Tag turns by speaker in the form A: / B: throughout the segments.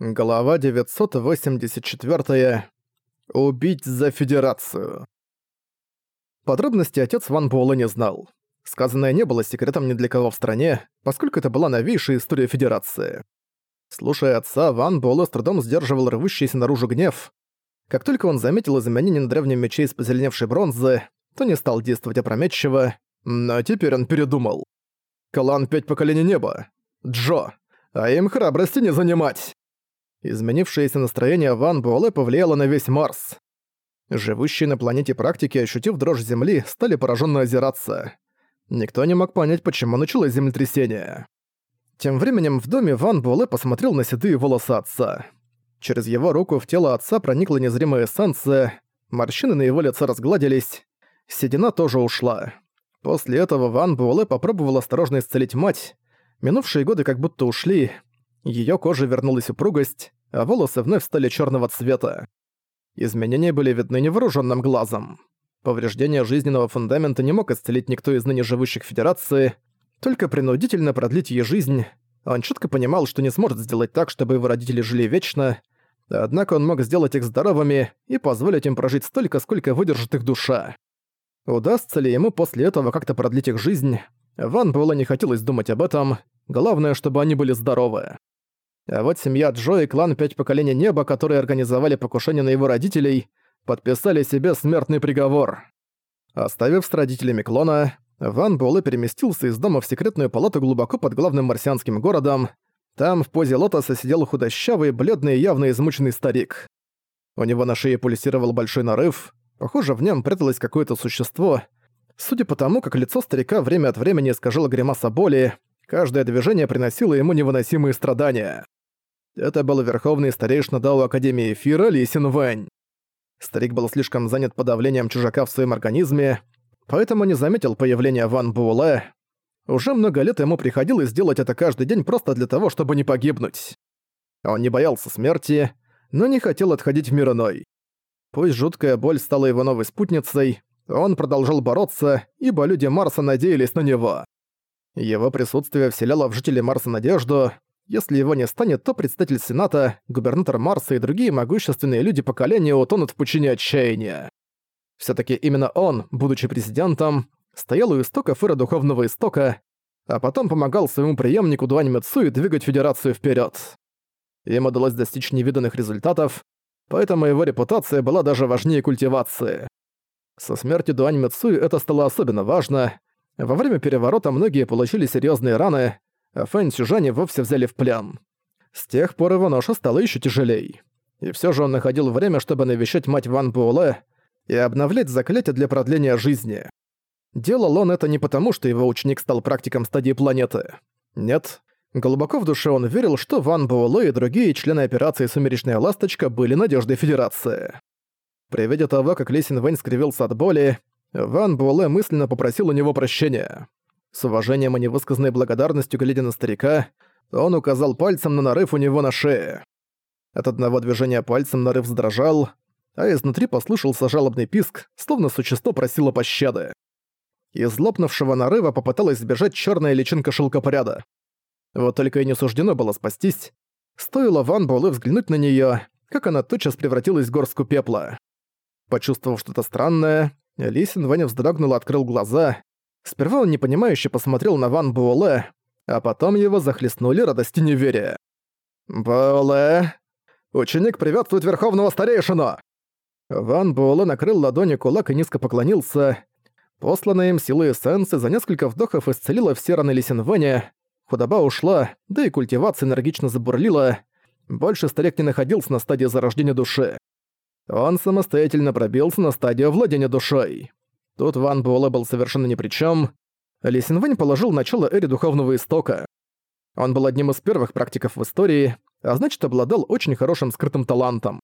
A: Глава 984. Убить за Федерацию. Подробности отец Ван Буэлэ не знал. Сказанное не было секретом ни для кого в стране, поскольку это была новейшая история Федерации. Слушая отца, Ван Буэлэ с трудом сдерживал рвущийся наружу гнев. Как только он заметил изменение на древнем мече из позеленевшей бронзы, то не стал действовать опрометчиво, но теперь он передумал. «Клан Пять Поколений Неба! Джо! А им храбрости не занимать!» Изменившееся настроение Ван Буэлэ повлияло на весь Марс. Живущие на планете практики, ощутив дрожь Земли, стали пораженно озираться. Никто не мог понять, почему началось землетрясение. Тем временем в доме Ван Буэлэ посмотрел на седые волосы отца. Через его руку в тело отца проникла незримая эссенция, морщины на его лице разгладились, седина тоже ушла. После этого Ван Буэлэ попробовал осторожно исцелить мать. Минувшие годы как будто ушли, Её коже вернулась упругость, а волосы вновь стали чёрного цвета. Изменения были видны невооружённым глазом. Повреждение жизненного фундамента не мог исцелить никто из ныне живущих Федерации, только принудительно продлить ей жизнь. Он чётко понимал, что не сможет сделать так, чтобы его родители жили вечно, однако он мог сделать их здоровыми и позволить им прожить столько, сколько выдержит их душа. Удастся ли ему после этого как-то продлить их жизнь? Ван Буэлла не хотелось думать об этом, главное, чтобы они были здоровы. А вот семья Джо и клан Пять Поколений Неба, которые организовали покушение на его родителей, подписали себе смертный приговор. Оставив с родителями клона, Ван Буэлэ переместился из дома в секретную палату глубоко под главным марсианским городом. Там в позе лотоса сидел худощавый, бледный и явно измученный старик. У него на шее пульсировал большой нарыв. Похоже, в нем пряталось какое-то существо. Судя по тому, как лицо старика время от времени искажало гримаса боли, каждое движение приносило ему невыносимые страдания. Это был верховный старейшина Дао Академии Эфира Ли Син Вэнь. Старик был слишком занят подавлением чужака в своем организме, поэтому не заметил появления Ван Буэлэ. Уже много лет ему приходилось делать это каждый день просто для того, чтобы не погибнуть. Он не боялся смерти, но не хотел отходить в мир иной. Пусть жуткая боль стала его новой спутницей, он продолжал бороться, ибо люди Марса надеялись на него. Его присутствие вселяло в жителей Марса надежду, если его не станет, то представитель Сената, губернатор Марса и другие могущественные люди поколения утонут в пучине отчаяния. все таки именно он, будучи президентом, стоял у истоков эра Духовного Истока, а потом помогал своему преемнику Дуань Мицуи двигать Федерацию вперед. Им удалось достичь невиданных результатов, поэтому его репутация была даже важнее культивации. Со смертью Дуань Мицуи это стало особенно важно. Во время переворота многие получили серьезные раны, Фэн Сюжани вовсе взяли в плен. С тех пор его ноша стала еще тяжелей. И все же он находил время, чтобы навещать мать Ван Буэлэ и обновлять заклятие для продления жизни. Делал он это не потому, что его ученик стал практиком стадии планеты. Нет. Глубоко в душе он верил, что Ван Буэлэ и другие члены операции «Сумеречная ласточка» были надеждой Федерации. При виде того, как Лесин Вэнь скривился от боли, Ван Буэлэ мысленно попросил у него прощения. С уважением и невысказанной благодарностью глядя на старика, он указал пальцем на нарыв у него на шее. От одного движения пальцем нарыв задрожал, а изнутри послышался жалобный писк, словно существо просило пощады. Из лопнувшего нарыва попыталась сбежать черная личинка шелкопряда. Вот только и не суждено было спастись. Стоило Ван Буэлэ взглянуть на нее, как она тотчас превратилась в горстку пепла. Почувствовав что-то странное, Лисин Ваня вздрогнул и открыл глаза. Сперва он непонимающе посмотрел на Ван Буэлэ, а потом его захлестнули радости неверия. «Буэлэ! Ученик приветствует Верховного Старейшину!» Ван Буэлэ накрыл ладони кулак и низко поклонился. Посланная им силой эссенции за несколько вдохов исцелила все раны Лисинвэня, худоба ушла, да и культивация энергично забурлила. Больше старик не находился на стадии зарождения души. Он самостоятельно пробился на стадию владения душой. Тут Ван Буэлэ был совершенно ни при чем. Ли Синвэнь положил начало эре Духовного Истока. Он был одним из первых практиков в истории, а значит обладал очень хорошим скрытым талантом.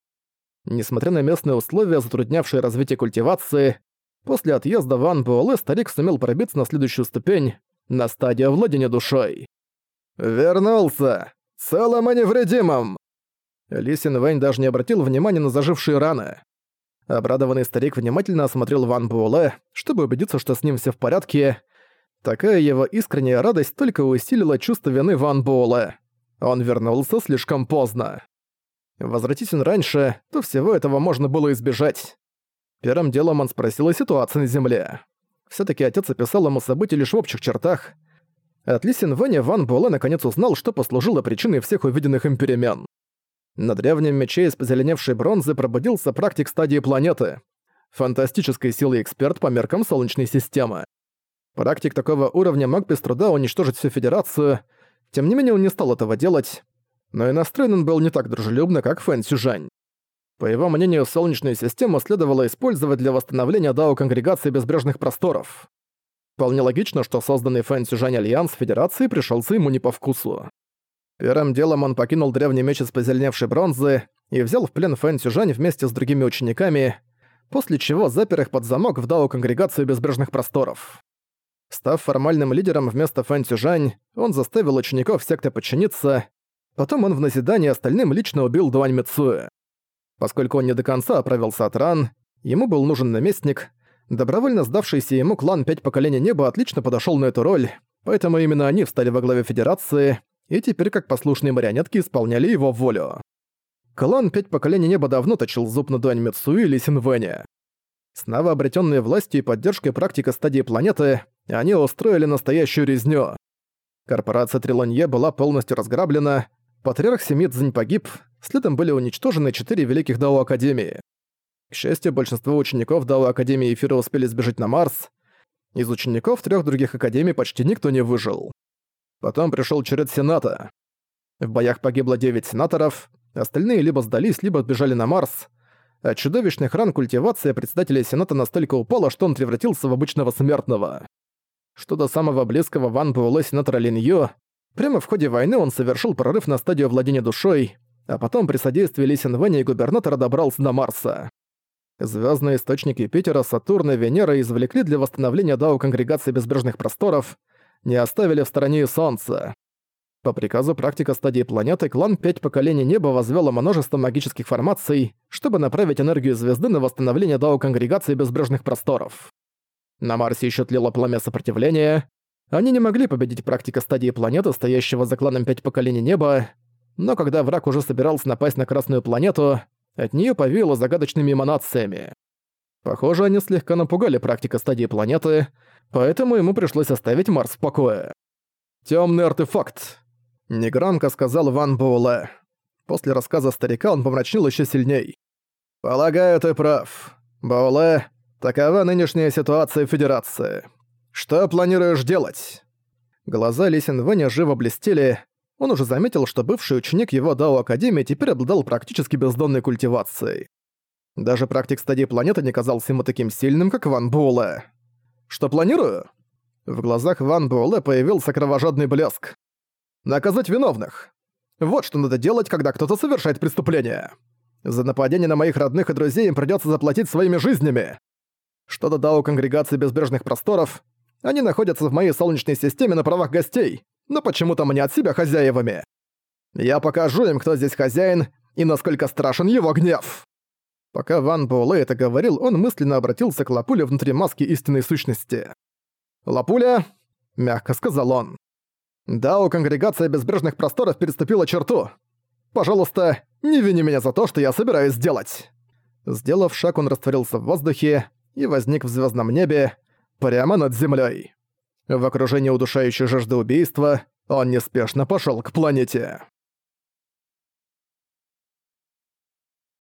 A: Несмотря на местные условия, затруднявшие развитие культивации, после отъезда Ван Буэлэ старик сумел пробиться на следующую ступень, на стадию владения душой. «Вернулся! Целым и невредимым!» Ли Синвэнь даже не обратил внимания на зажившие раны. Обрадованный старик внимательно осмотрел Ван Буэлэ, чтобы убедиться, что с ним все в порядке. Такая его искренняя радость только усилила чувство вины Ван Буэлэ. Он вернулся слишком поздно. Возвратись он раньше, то всего этого можно было избежать. Первым делом он спросил о ситуации на Земле. все таки отец описал ему события лишь в общих чертах. От Ли Синвэня Ван Буэлэ наконец узнал, что послужило причиной всех увиденных им перемен. На древнем мече из позеленевшей бронзы пробудился практик стадии планеты. Фантастической силы эксперт по меркам Солнечной системы. Практик такого уровня мог без труда уничтожить всю Федерацию, тем не менее он не стал этого делать, но и настроен он был не так дружелюбно, как Фэн Сюжань. По его мнению, Солнечную систему следовало использовать для восстановления Дао Конгрегации Безбрежных Просторов. Вполне логично, что созданный Фэн Сюжань Альянс Федерации пришелся ему не по вкусу. Первым делом он покинул древний меч из позеленевшей бронзы и взял в плен Фэн Сюжань вместе с другими учениками, после чего запер их под замок в Дао Конгрегацию Безбрежных Просторов. Став формальным лидером вместо Фэн Сюжань, он заставил учеников секты подчиниться, потом он в назидание остальным лично убил Дуань Мицуэ. Поскольку он не до конца оправился от ран, ему был нужен наместник, добровольно сдавшийся ему клан Пять Поколений Неба отлично подошел на эту роль, поэтому именно они встали во главе Федерации — и теперь как послушные марионетки исполняли его волю. Клан Пять Поколений Неба давно точил зуб на Дуань Мицуи или Синвэне. С новообретённой властью и поддержкой практика стадии планеты, они устроили настоящую резню. Корпорация Трилонье была полностью разграблена, патриарх семьи Цзинь погиб, следом были уничтожены четыре великих Дао Академии. К счастью, большинство учеников Дао Академии Эфира успели сбежать на Марс. Из учеников трех других академий почти никто не выжил. Потом пришел черед Сената. В боях погибло 9 сенаторов, остальные либо сдались, либо отбежали на Марс. От чудовищных ран культивация председателя Сената настолько упала, что он превратился в обычного смертного. Что до самого близкого Ван Буэлэ сенатора Лин Ю, прямо в ходе войны он совершил прорыв на стадию владения душой, а потом при содействии Ли Синвэня и губернатора добрался до Марса. Звездные источники Питера, Сатурна, Венера извлекли для восстановления Дао Конгрегации Безбрежных Просторов — не оставили в стороне и Солнце. По приказу практика стадии планеты клан Пять Поколений Неба возвел множество магических формаций, чтобы направить энергию звезды на восстановление Дао Конгрегации Безбрежных Просторов. На Марсе еще тлело пламя сопротивления. Они не могли победить практика стадии планеты, стоящего за кланом Пять Поколений Неба, но когда враг уже собирался напасть на Красную планету, от нее повеяло загадочными эманациями. Похоже, они слегка напугали практика стадии планеты, поэтому ему пришлось оставить Марс в покое. Темный артефакт», — негромко сказал Ван Буэлэ. После рассказа старика он помрачнел еще сильней. «Полагаю, ты прав. Буэлэ, такова нынешняя ситуация в Федерации. Что планируешь делать?» Глаза Лисин Вэня живо блестели. Он уже заметил, что бывший ученик его Дао Академии теперь обладал практически бездонной культивацией. Даже практик стадии планеты не казался ему таким сильным, как Ван Буэлэ. Что планирую? В глазах Ван Буэлэ появился кровожадный блеск. Наказать виновных. Вот что надо делать, когда кто-то совершает преступление. За нападение на моих родных и друзей им придётся заплатить своими жизнями. Что до Дао Конгрегации Безбрежных Просторов, они находятся в моей Солнечной системе на правах гостей, но почему-то мне от себя хозяевами. Я покажу им, кто здесь хозяин и насколько страшен его гнев. Пока Ван Буэлэ это говорил, он мысленно обратился к Лапуле внутри маски истинной сущности. «Лапуля», — мягко сказал он, — «Дао Конгрегация Безбрежных Просторов переступила черту. Пожалуйста, не вини меня за то, что я собираюсь сделать». Сделав шаг, он растворился в воздухе и возник в звездном небе, прямо над землей. В окружении удушающей жажды убийства он неспешно пошел к планете.